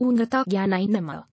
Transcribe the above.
ऊनता ज्ञानाय नम